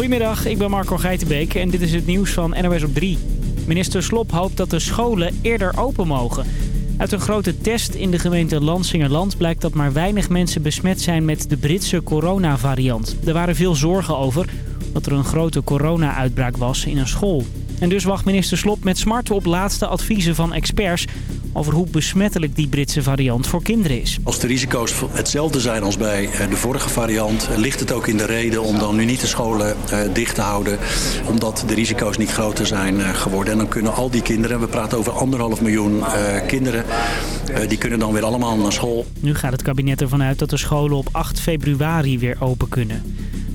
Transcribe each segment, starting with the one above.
Goedemiddag, ik ben Marco Geitenbeek en dit is het nieuws van NOS op 3. Minister Slop hoopt dat de scholen eerder open mogen. Uit een grote test in de gemeente Lansingerland blijkt dat maar weinig mensen besmet zijn met de Britse coronavariant. Er waren veel zorgen over dat er een grote corona-uitbraak was in een school. En dus wacht minister Slop met smart op laatste adviezen van experts over hoe besmettelijk die Britse variant voor kinderen is. Als de risico's hetzelfde zijn als bij eh, de vorige variant... Eh, ligt het ook in de reden om dan nu niet de scholen eh, dicht te houden... omdat de risico's niet groter zijn geworden. En dan kunnen al die kinderen, we praten over anderhalf miljoen kinderen... die kunnen dan weer allemaal naar school. Nu gaat het kabinet ervan uit dat de scholen op 8 februari weer open kunnen.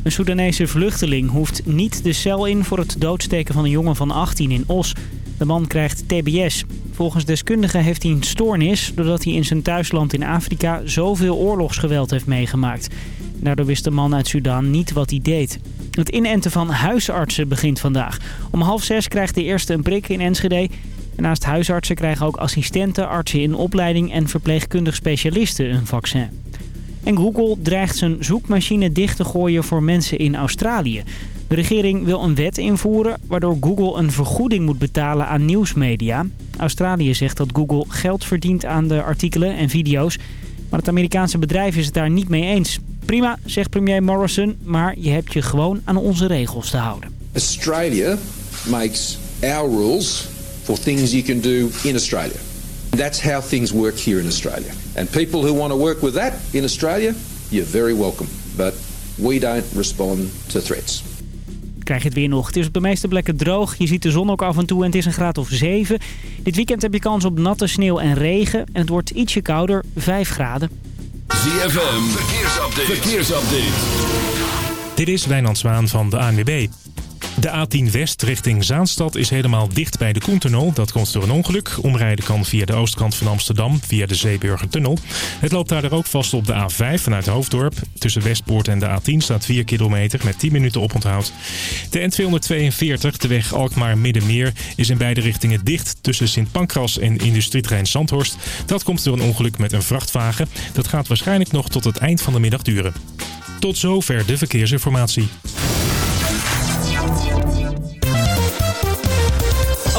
Een Soedanese vluchteling hoeft niet de cel in voor het doodsteken van een jongen van 18 in Os. De man krijgt TBS. Volgens deskundigen heeft hij een stoornis doordat hij in zijn thuisland in Afrika zoveel oorlogsgeweld heeft meegemaakt. Daardoor wist de man uit Sudan niet wat hij deed. Het inenten van huisartsen begint vandaag. Om half zes krijgt de eerste een prik in Enschede. En naast huisartsen krijgen ook assistenten, artsen in opleiding en verpleegkundig specialisten een vaccin. En Google dreigt zijn zoekmachine dicht te gooien voor mensen in Australië. De regering wil een wet invoeren waardoor Google een vergoeding moet betalen aan nieuwsmedia. Australië zegt dat Google geld verdient aan de artikelen en video's. Maar het Amerikaanse bedrijf is het daar niet mee eens. Prima, zegt premier Morrison, maar je hebt je gewoon aan onze regels te houden. Australia makes our rules for things you can do in Australia. That's how things work here in Australia. And people who want to work with that in Australia, you're very welcome. But we don't respond to threats krijg je het weer nog. Het is op de meeste plekken droog. Je ziet de zon ook af en toe en het is een graad of 7. Dit weekend heb je kans op natte sneeuw en regen. En het wordt ietsje kouder, 5 graden. ZFM, verkeersupdate. verkeersupdate. Dit is Wijnand Zwaan van de ANWB. De A10 West richting Zaanstad is helemaal dicht bij de Koentunnel. Dat komt door een ongeluk. Omrijden kan via de oostkant van Amsterdam, via de Zeeburgertunnel. Het loopt daar ook vast op de A5 vanuit Hoofddorp. Tussen Westpoort en de A10 staat 4 kilometer met 10 minuten oponthoud. De N242, de weg Alkmaar-Middenmeer, is in beide richtingen dicht tussen Sint Pancras en industrietrein Zandhorst. Dat komt door een ongeluk met een vrachtwagen. Dat gaat waarschijnlijk nog tot het eind van de middag duren. Tot zover de verkeersinformatie.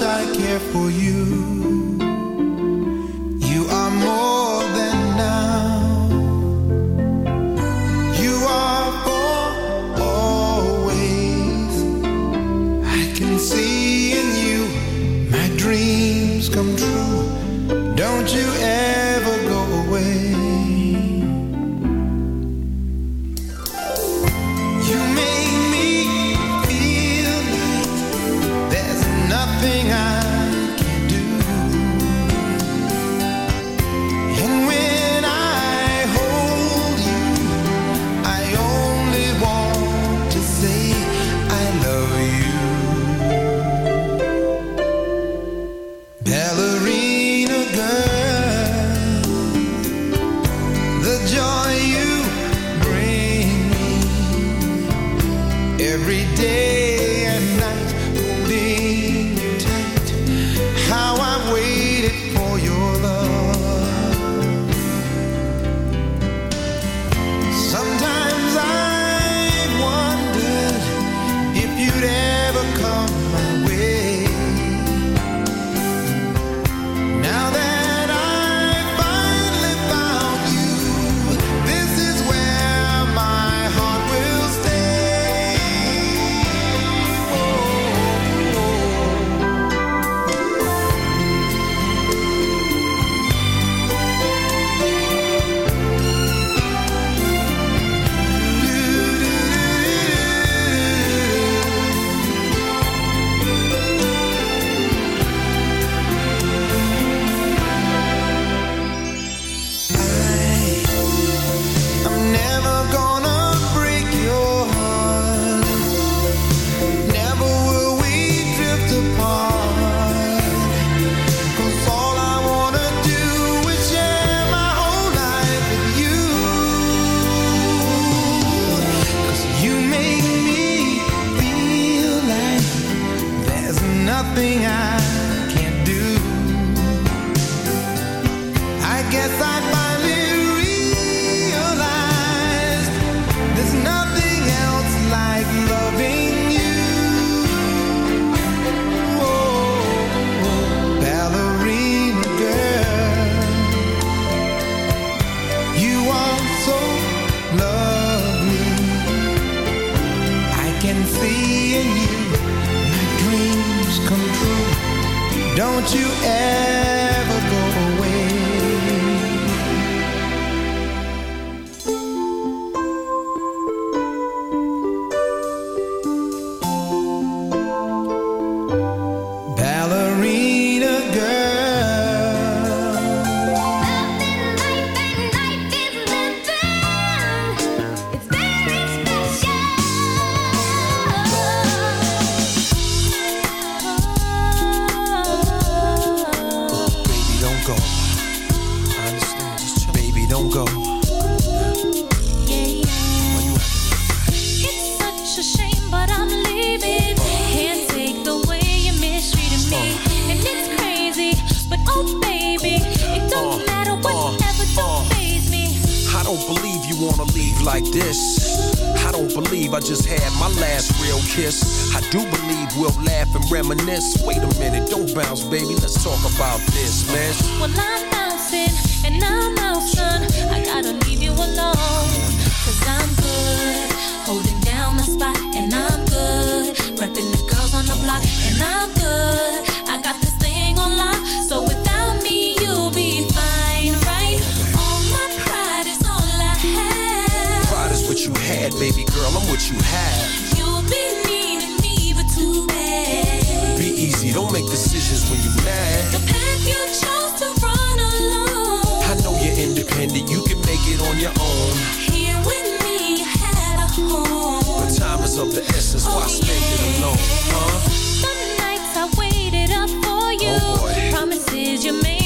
I care for you. Reminisce. Wait a minute, don't bounce, baby. Let's talk about this, man. Well, I'm bouncing and I'm out, son. I gotta leave you alone. Cause I'm good, holding down the spot, and I'm good. Repping the girls on the block, and I'm good. I got this thing on lock, so without me, you'll be fine, right? All my pride is all I have. Pride is what you had, baby girl. I'm what you have. Make decisions when you're mad. The path you chose to run alone. I know you're independent, you can make it on your own. Here with me, you had a home. But time is of the essence, why spend it alone, huh? Some nights I waited up for you. Oh. Promises you made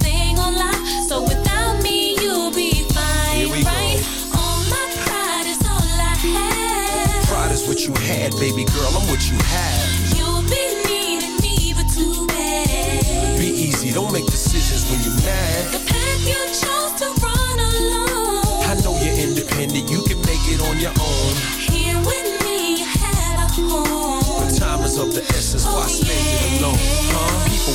baby girl, I'm what you have. You'll be needing me, but too bad. Be easy, don't make decisions when you're mad. The path you chose to run alone. I know you're independent, you can make it on your own. Here with me, you had a home. But time is of the essence, why oh, spend it alone, huh? People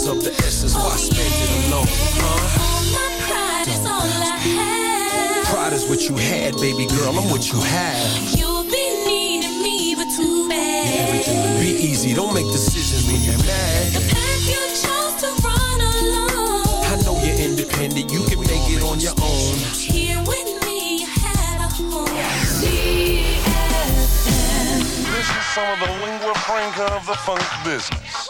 But of the essence, why spend it alone, huh? All my pride is all I have. Pride is what you had, baby girl, I'm what you have. You'll be needing me, but too bad. Be easy, don't make decisions when you're mad. The path you chose to run alone. I know you're independent, you can make it on your own. Here with me, you had a home. This is some of the lingua franca of the funk business.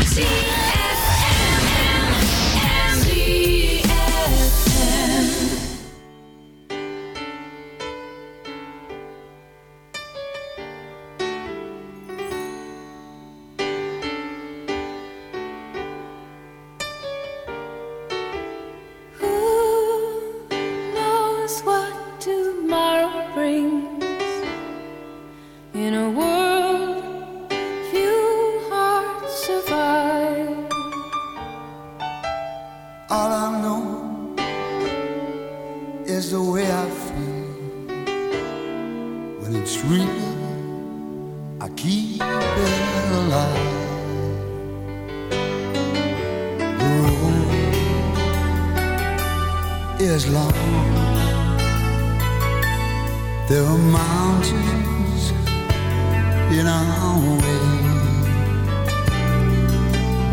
Who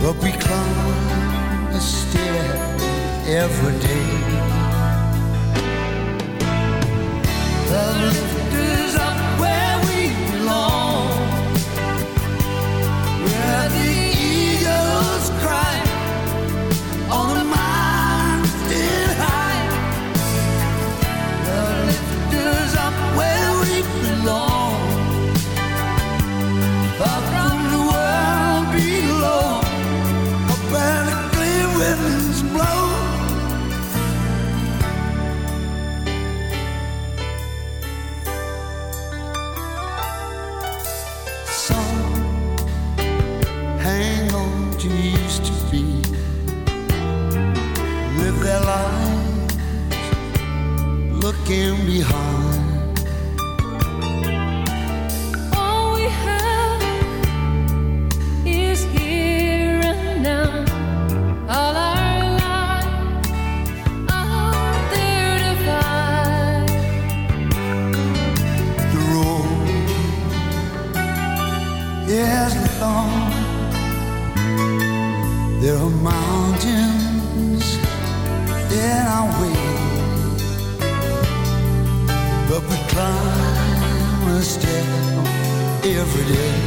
but we climb a stair every day. The looking behind. Step every day.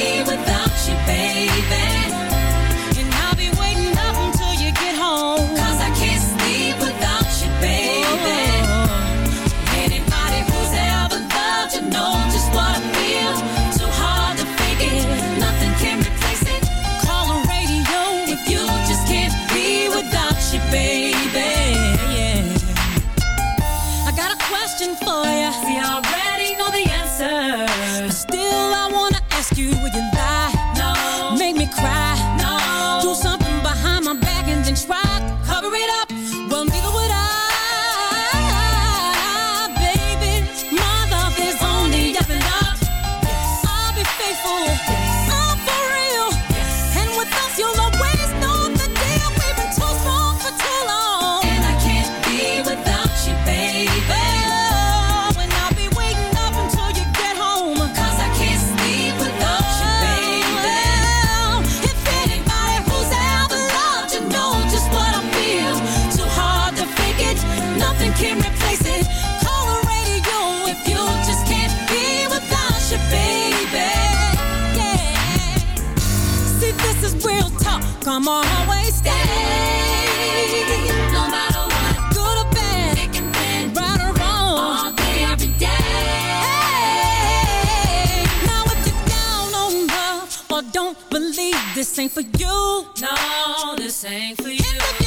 without you, baby. Ain't for you, no, this ain't for you.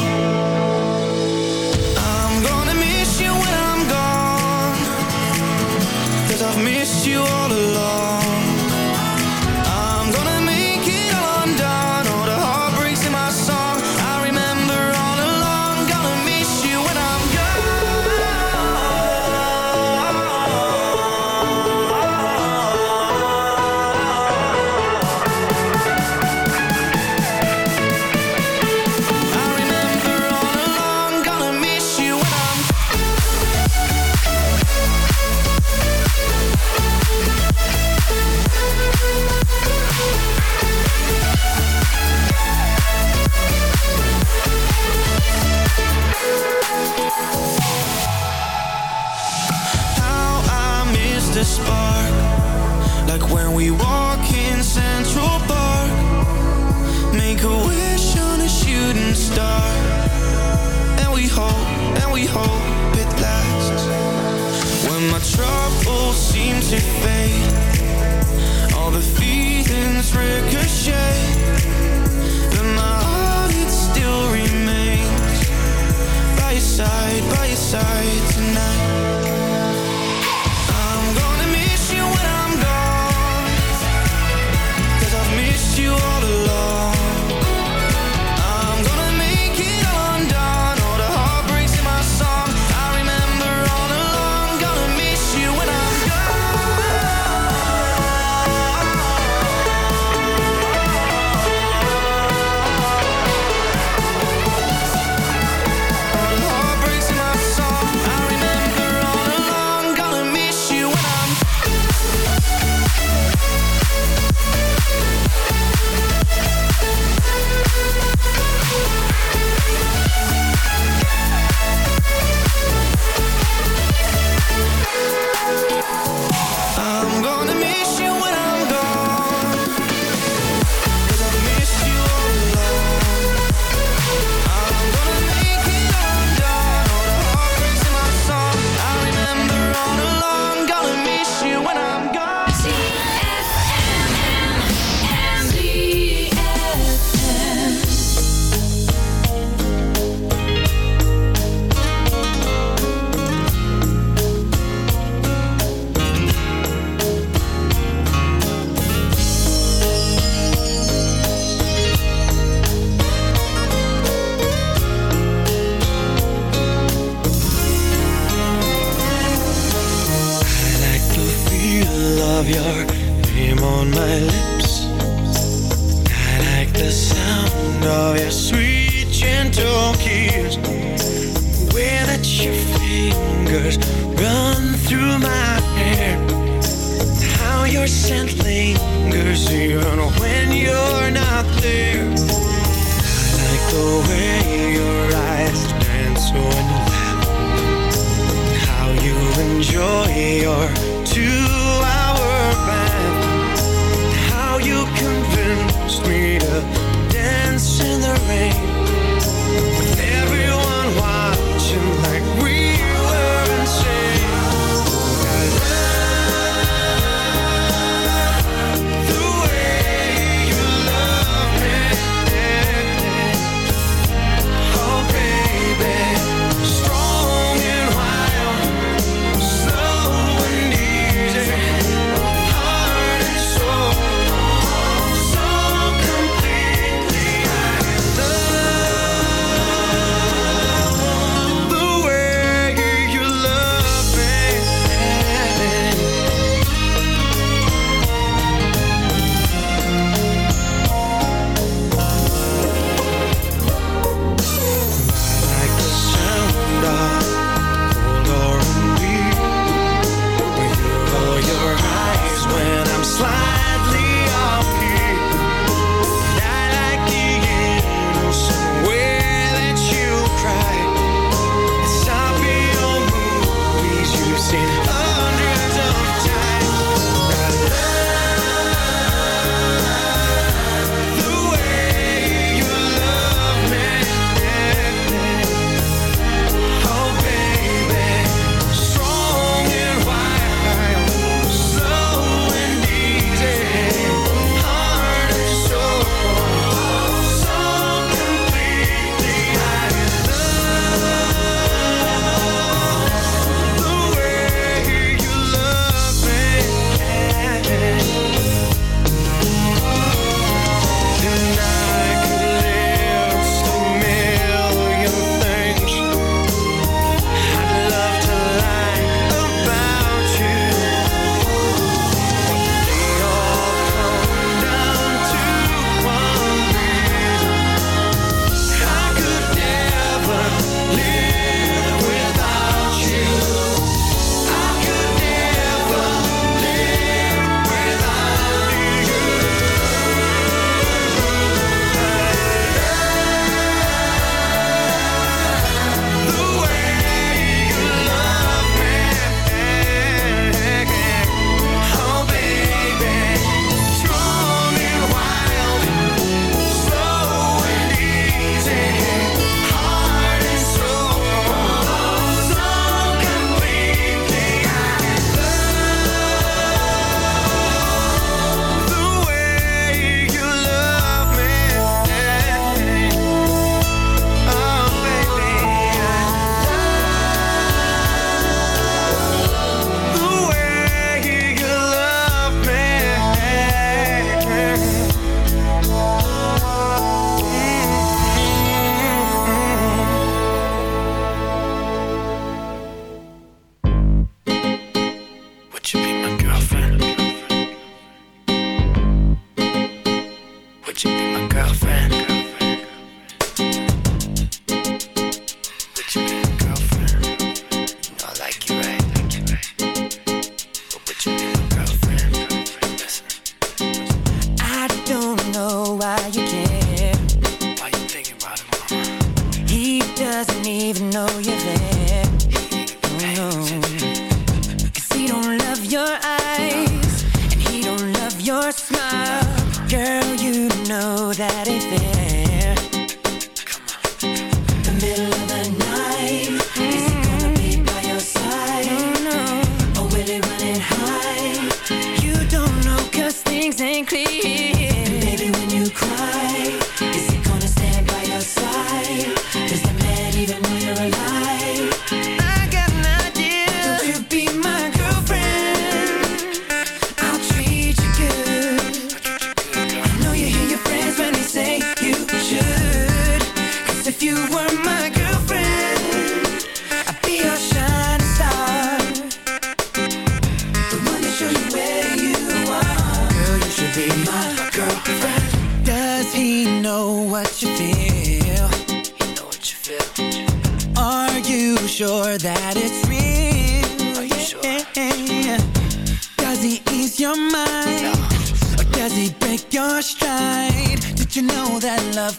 Change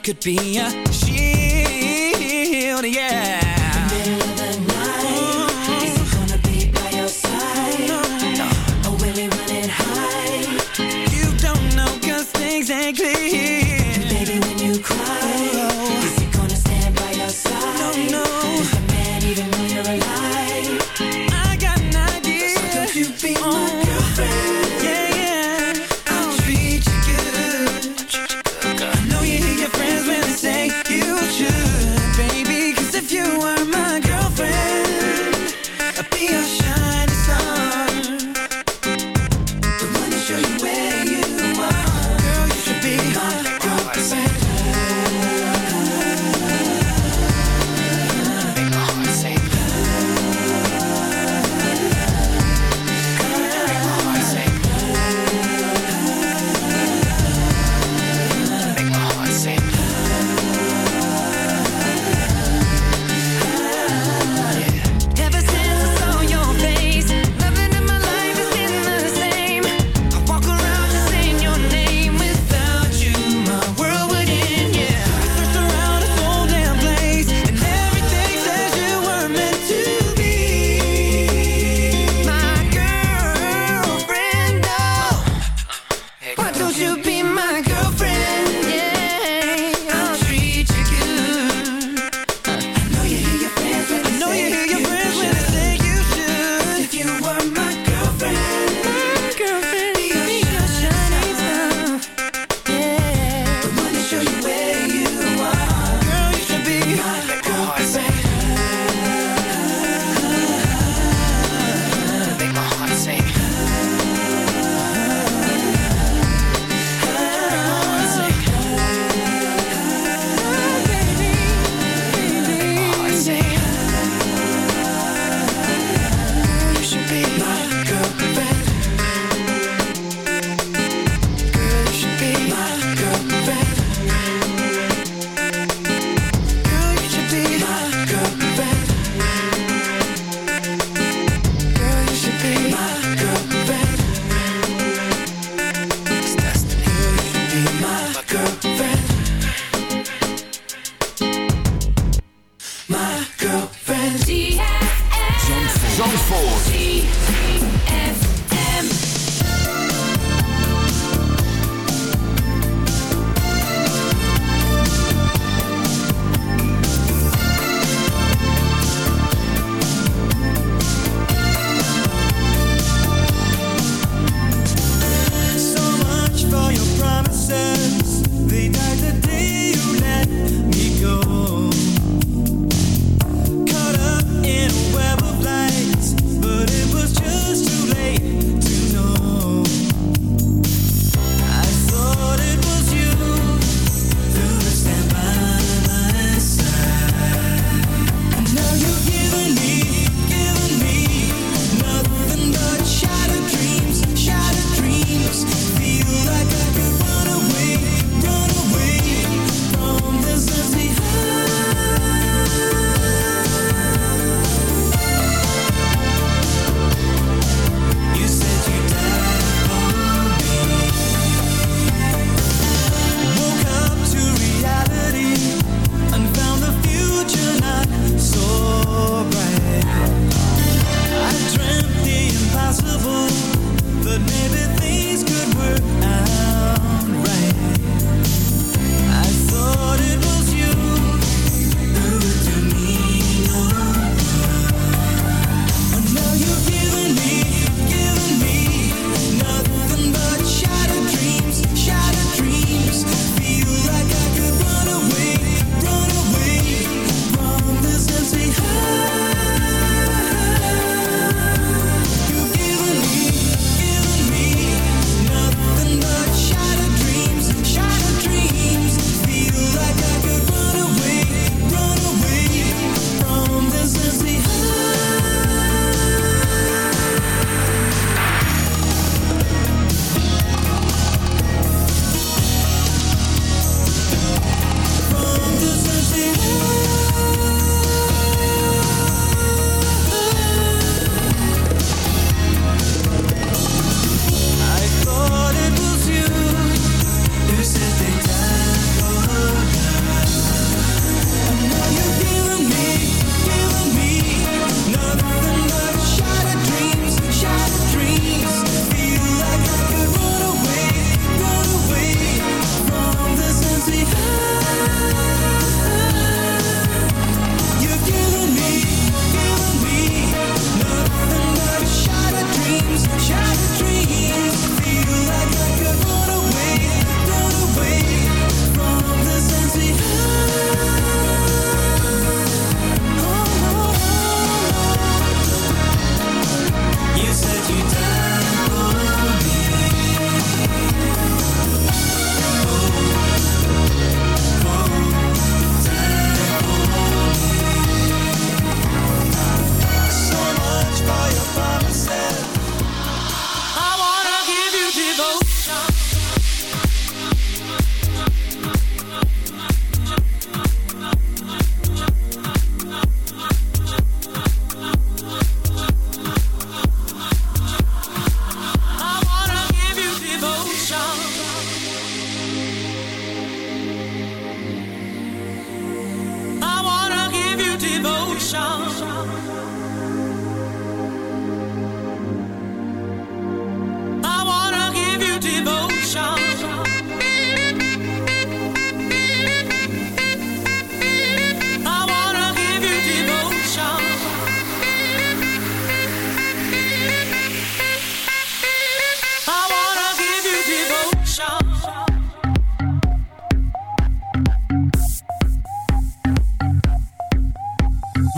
could be a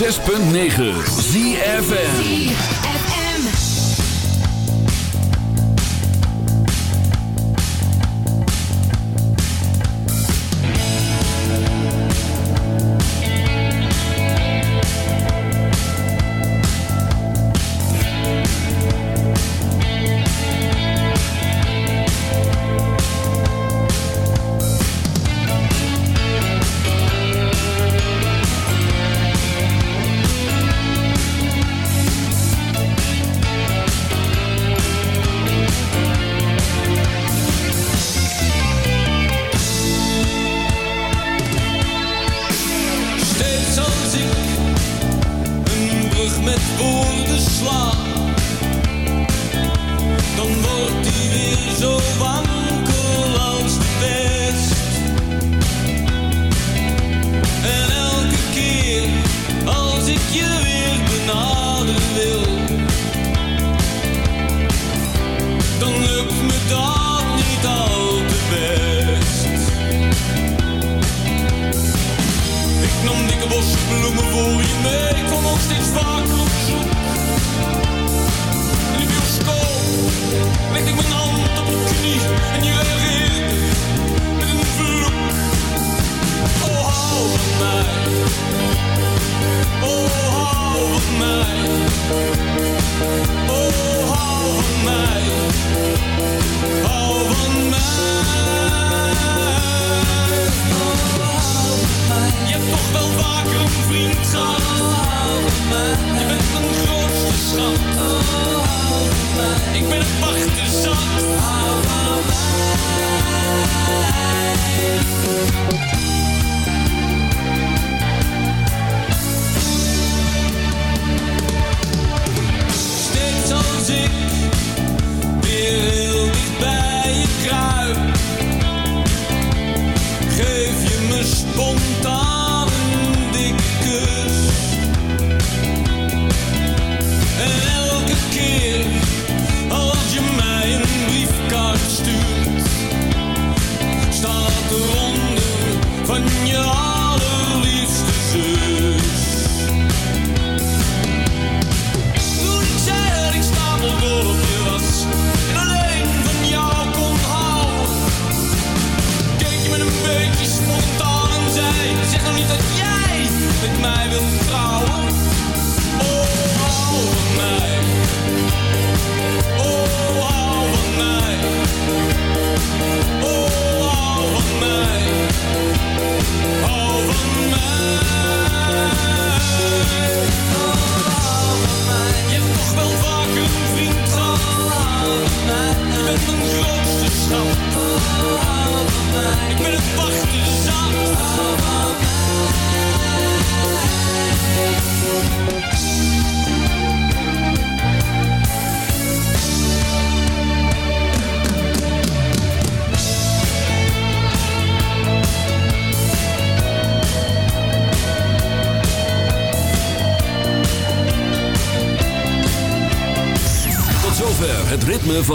106.9 ZFN